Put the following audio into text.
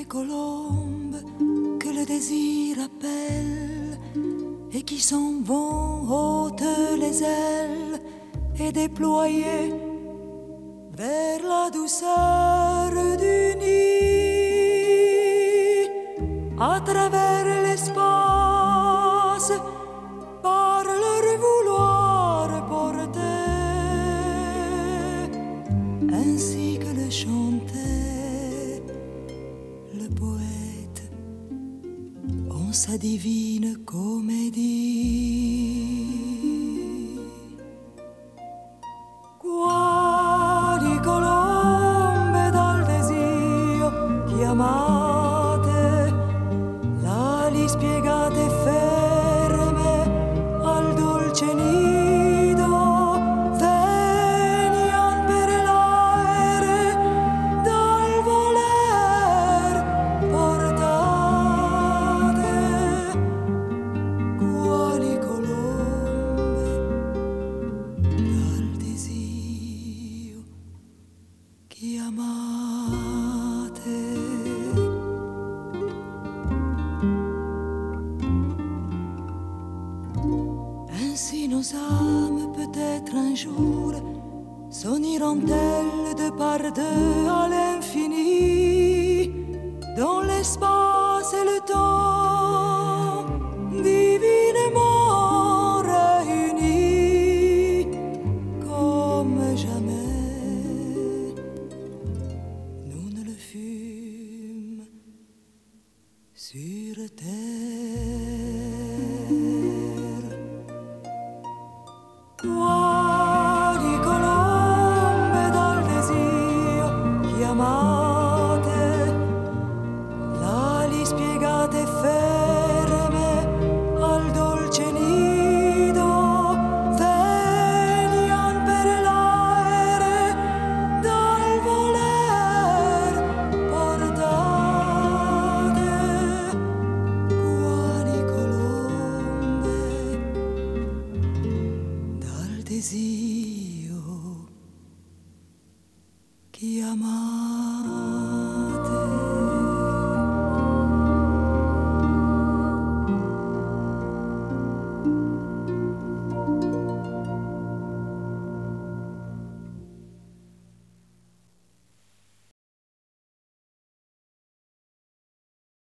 colombes que le désir appelle et qui s'en vont haute les ailes et déployées vers la douceur du nid. À travers l'espace par leur vouloir porter ainsi que le chantait danza divina come di. Cuori colombe dal desio chiamare Ainsi nos âmes peut-être un jour s'uniront-elles de par deux à l'infini. Dans l'espace et le temps divinement réunis comme jamais sur terre. 山。